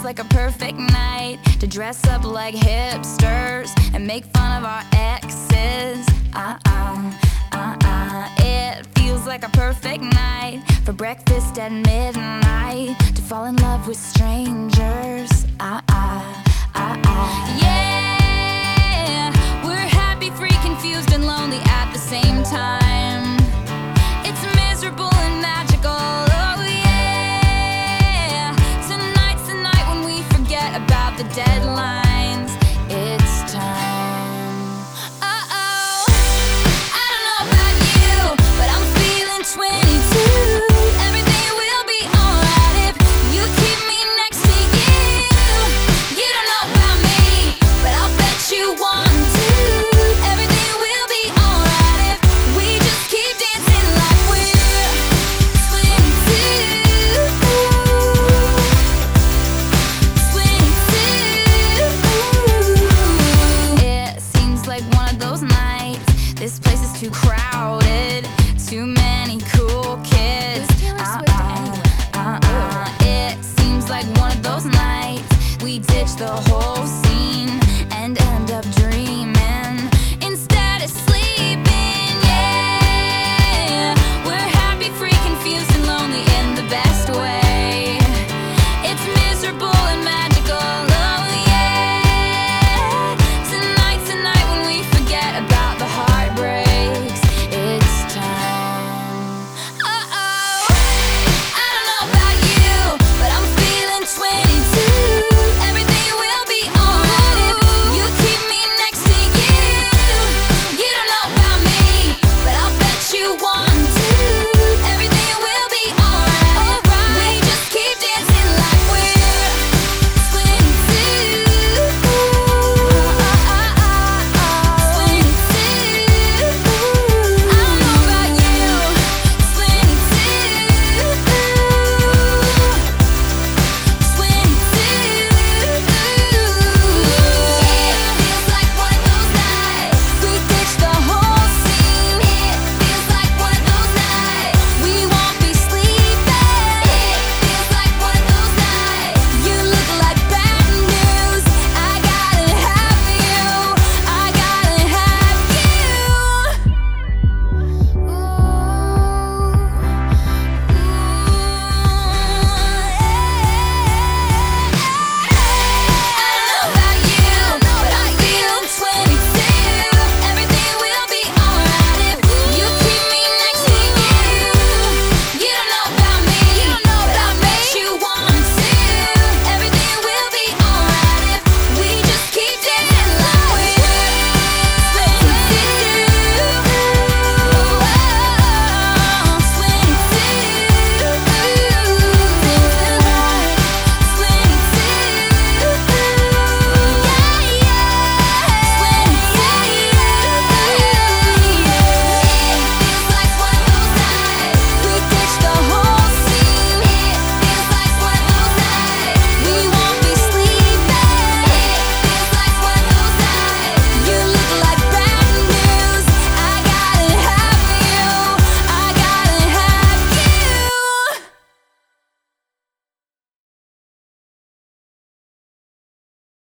feels like a perfect night to dress up like hipsters and make fun of our exes. Uh uh, uh uh. It feels like a perfect night for breakfast at midnight to fall in love with strangers. Uh the deadline. too crowded. Too many cool kids. Uh uh, -uh, uh it seems like one of those nights we ditch the whole scene and end up dreaming.